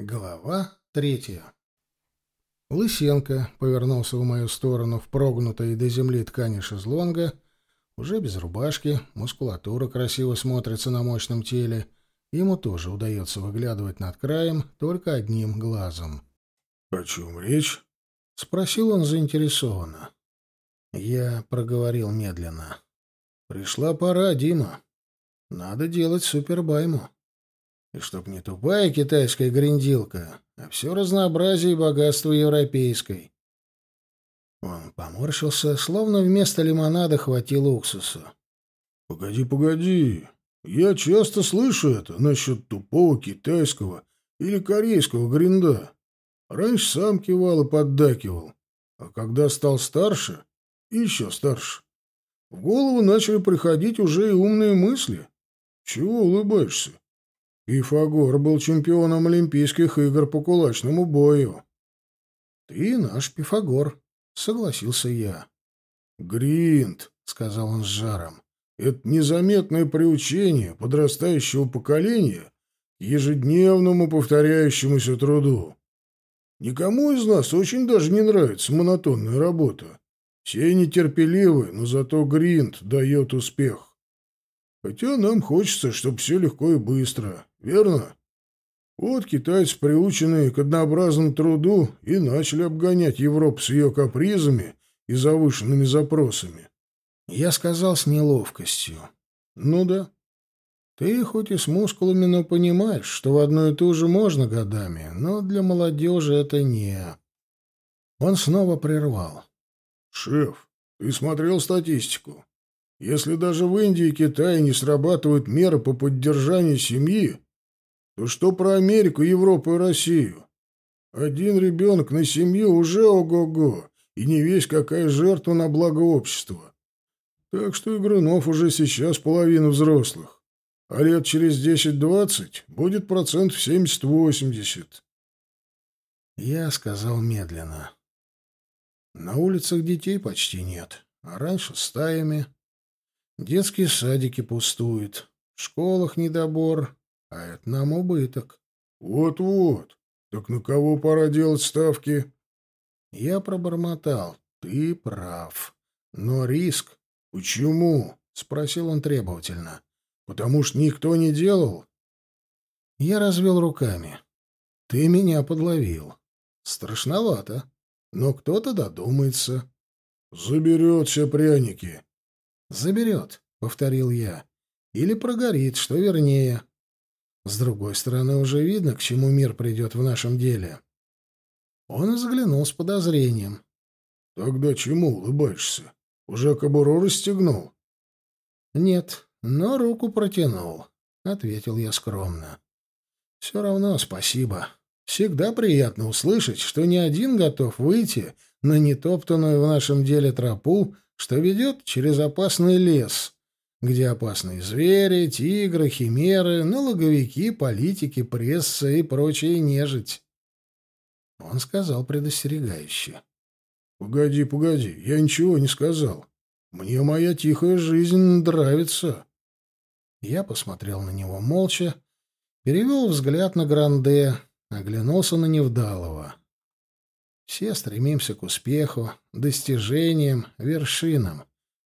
Глава третья. Лысенко повернулся в мою сторону в прогнутой до земли ткани шезлонга, уже без рубашки, мускулатура красиво смотрится на мощном теле, ему тоже удается выглядывать над краем только одним глазом. — О чем речь? — спросил он заинтересованно. Я проговорил медленно. — Пришла пора, Дима. Надо делать супербайму. И чтоб не тупая китайская грендилка, а все разнообразие и богатство европейской. Он поморщился, словно вместо лимонада хватил уксуса. — Погоди, погоди. Я часто слышу это насчет тупого китайского или корейского гринда. Раньше сам кивал и поддакивал, а когда стал старше, еще старше, в голову начали приходить уже и умные мысли. Чего улыбаешься? Пифагор был чемпионом Олимпийских игр по кулачному бою. — Ты наш Пифагор, — согласился я. — Гринт, — сказал он с жаром, — это незаметное приучение подрастающего поколения ежедневному повторяющемуся труду. Никому из нас очень даже не нравится монотонная работа. Все нетерпеливы, но зато Гринт дает успех. Хотя нам хочется, чтобы все легко и быстро, верно? Вот китайцы, приученные к однообразному труду, и начали обгонять Европу с ее капризами и завышенными запросами. Я сказал с неловкостью. Ну да. Ты хоть и с мускулами, но понимаешь, что в одно и то же можно годами, но для молодежи это не... Он снова прервал. «Шеф, ты смотрел статистику? Если даже в Индии и Китае не срабатывают меры по поддержанию семьи, то что про Америку, Европу и Россию? Один ребенок на семью уже ого-го, и не весь какая жертва на благо общества. Так что Игрунов уже сейчас половина взрослых, а лет через десять-двадцать будет процентов семьдесят-восемьдесят. Я сказал медленно. На улицах детей почти нет, а раньше стаями. Детские садики пустуют, в школах недобор, а это нам убыток. Вот-вот. Так на кого пора делать ставки? Я пробормотал. Ты прав. Но риск... Почему? Спросил он требовательно. Потому что никто не делал? Я развел руками. Ты меня подловил. Страшновато. Но кто-то додумается. Заберет все пряники. «Заберет», — повторил я. «Или прогорит, что вернее». С другой стороны, уже видно, к чему мир придет в нашем деле. Он взглянул с подозрением. «Тогда чему улыбаешься? Уже кобуру расстегнул?» «Нет, но руку протянул», — ответил я скромно. «Все равно спасибо. Всегда приятно услышать, что не один готов выйти на нетоптанную в нашем деле тропу, что ведет через опасный лес, где опасные звери, тигры, химеры, налоговики, политики, пресса и прочая нежить. Он сказал предостерегающе. — Погоди, погоди, я ничего не сказал. Мне моя тихая жизнь нравится. Я посмотрел на него молча, перевел взгляд на Гранде, оглянулся на Невдалова. Все стремимся к успеху, достижениям, вершинам.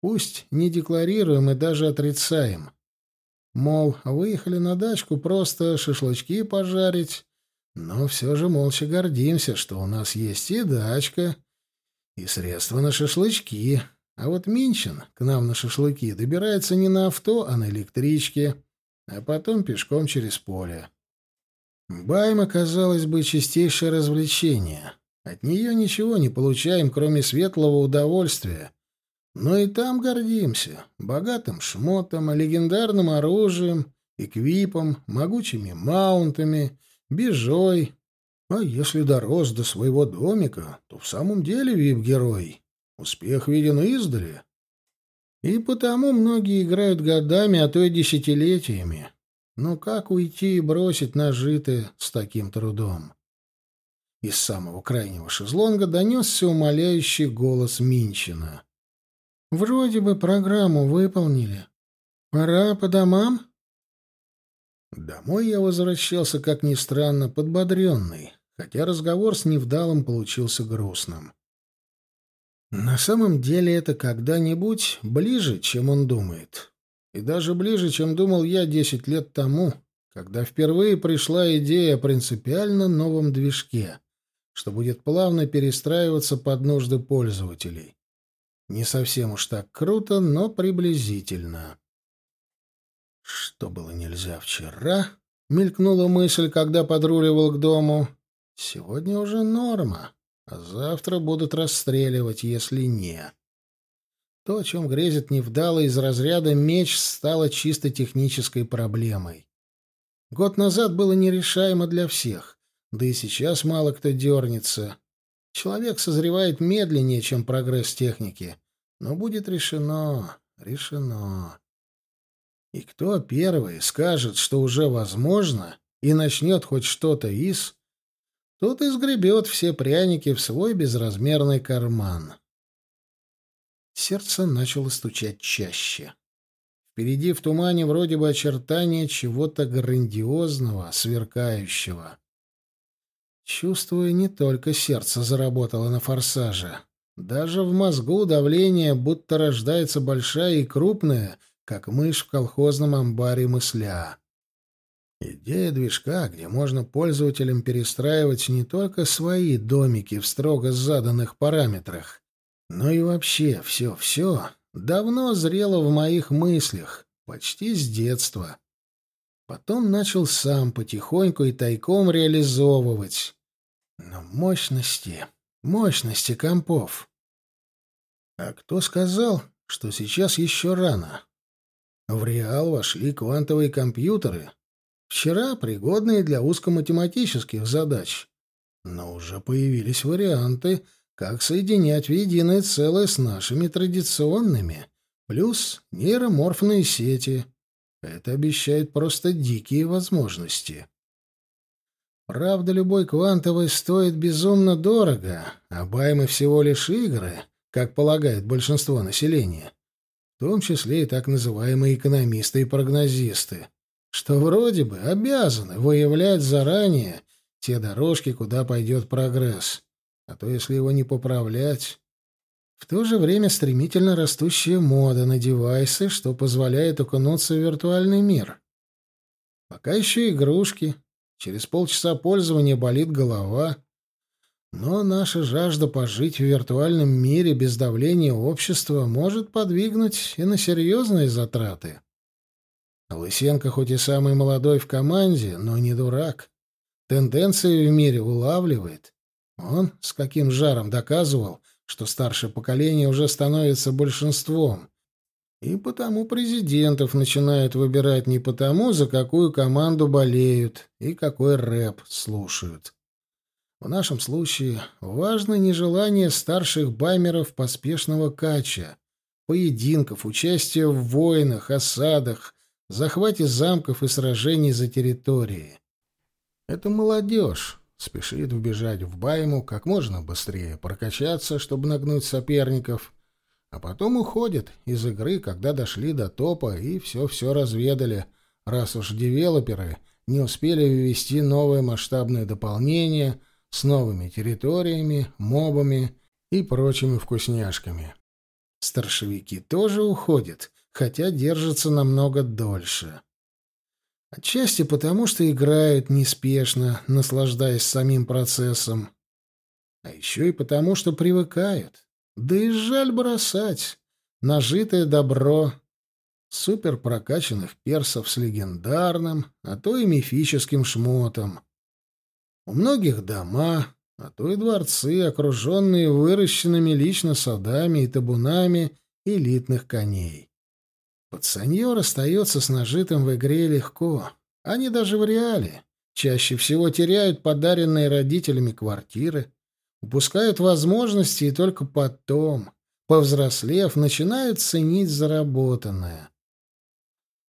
Пусть не декларируем и даже отрицаем. Мол, выехали на дачку просто шашлычки пожарить, но все же молча гордимся, что у нас есть и дачка, и средства на шашлычки. А вот Минчин к нам на шашлыки добирается не на авто, а на электричке, а потом пешком через поле. Байма, казалось бы, чистейшее развлечение — от нее ничего не получаем, кроме светлого удовольствия. Но и там гордимся. Богатым шмотом, легендарным оружием, эквипом, могучими маунтами, бежой. А если дорос до своего домика, то в самом деле вип-герой. Успех виден издали. И потому многие играют годами, а то и десятилетиями. Но как уйти и бросить нажитое с таким трудом? Из самого крайнего шезлонга донесся умоляющий голос Минчина. «Вроде бы программу выполнили. Пора по домам?» Домой я возвращался, как ни странно, подбодренный, хотя разговор с Невдалом получился грустным. На самом деле это когда-нибудь ближе, чем он думает. И даже ближе, чем думал я десять лет тому, когда впервые пришла идея о принципиально новом движке, что будет плавно перестраиваться под нужды пользователей. Не совсем уж так круто, но приблизительно. Что было нельзя вчера? Мелькнула мысль, когда подруливал к дому. Сегодня уже норма, а завтра будут расстреливать, если не. То, о чем грезит невдало из разряда меч, стало чисто технической проблемой. Год назад было нерешаемо для всех, да и сейчас мало кто дернется. Человек созревает медленнее, чем прогресс техники, но будет решено, решено. И кто первый скажет, что уже возможно, и начнет хоть что-то из, тот и сгребет все пряники в свой безразмерный карман. Сердце начало стучать чаще. Впереди в тумане вроде бы очертания чего-то грандиозного, сверкающего. Чувствую, не только сердце заработало на форсаже. Даже в мозгу давление будто рождается большая и крупная, как мышь в колхозном амбаре мысля. Идея движка, где можно пользователям перестраивать не только свои домики в строго заданных параметрах, но и вообще все-все, давно зрело в моих мыслях, почти с детства. Потом начал сам потихоньку и тайком реализовывать. Но мощности, мощности компов. А кто сказал, что сейчас еще рано? В реал вошли квантовые компьютеры. Вчера пригодные для узкоматематических задач. Но уже появились варианты — как соединять в единое целое с нашими традиционными, плюс нейроморфные сети. Это обещает просто дикие возможности. Правда, любой квантовый стоит безумно дорого, а баймы всего лишь игры, как полагает большинство населения, в том числе и так называемые экономисты и прогнозисты, что вроде бы обязаны выявлять заранее те дорожки, куда пойдет прогресс. А то, если его не поправлять... В то же время стремительно растущая мода на девайсы, что позволяет окунуться в виртуальный мир. Пока еще игрушки. Через полчаса пользования болит голова. Но наша жажда пожить в виртуальном мире без давления общества может подвигнуть и на серьезные затраты. Лысенко хоть и самый молодой в команде, но не дурак. Тенденции в мире улавливает он с каким жаром доказывал, что старшее поколение уже становится большинством. И потому президентов начинают выбирать не потому, за какую команду болеют и какой рэп слушают. В нашем случае важно не желание старших баймеров поспешного кача, поединков, участия в войнах, осадах, захвате замков и сражений за территории. Это молодежь, спешит вбежать в байму, как можно быстрее прокачаться, чтобы нагнуть соперников, а потом уходит из игры, когда дошли до топа и все-все разведали, раз уж девелоперы не успели ввести новое масштабное дополнение с новыми территориями, мобами и прочими вкусняшками. Старшевики тоже уходят, хотя держатся намного дольше. Отчасти потому, что играют неспешно, наслаждаясь самим процессом. А еще и потому, что привыкают. Да и жаль бросать. Нажитое добро. Супер прокачанных персов с легендарным, а то и мифическим шмотом. У многих дома, а то и дворцы, окруженные выращенными лично садами и табунами элитных коней. Пацанье расстается с нажитым в игре легко. Они даже в реале чаще всего теряют подаренные родителями квартиры, упускают возможности и только потом, повзрослев, начинают ценить заработанное.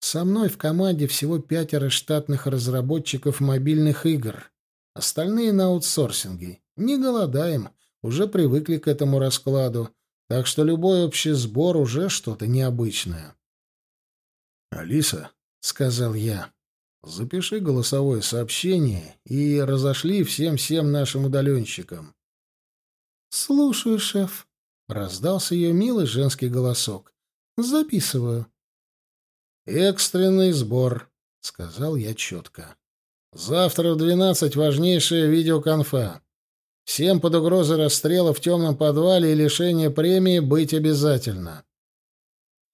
Со мной в команде всего пятеро штатных разработчиков мобильных игр. Остальные на аутсорсинге. Не голодаем, уже привыкли к этому раскладу, так что любой общий сбор уже что-то необычное. «Алиса», — сказал я, Запиши голосовое сообщение и разошли всем-всем нашим удаленщикам. «Слушаю, шеф», — раздался ее милый женский голосок. «Записываю». «Экстренный сбор», — сказал я четко. «Завтра в двенадцать важнейшая видеоконфа. Всем под угрозой расстрела в темном подвале и лишения премии быть обязательно».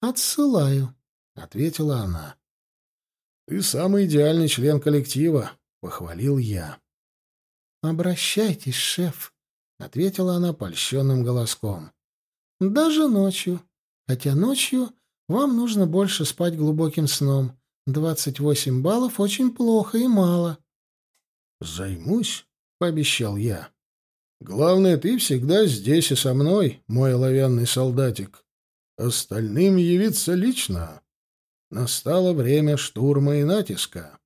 «Отсылаю», — ответила она. «Ты самый идеальный член коллектива», — похвалил я. «Обращайтесь, шеф», — ответила она польщенным голоском. «Даже ночью. Хотя ночью вам нужно больше спать глубоким сном. Двадцать восемь баллов очень плохо и мало». «Займусь», — пообещал я. «Главное, ты всегда здесь и со мной, мой оловянный солдатик. Остальным явиться лично». Настало время штурма и натиска.